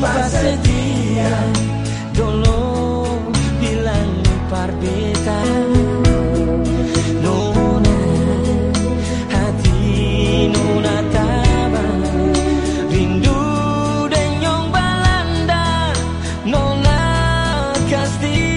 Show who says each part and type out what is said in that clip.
Speaker 1: cuma setia dulu bilang parbita. Nuna hati nuna tabah, rindu dan nyong balanda nona kasih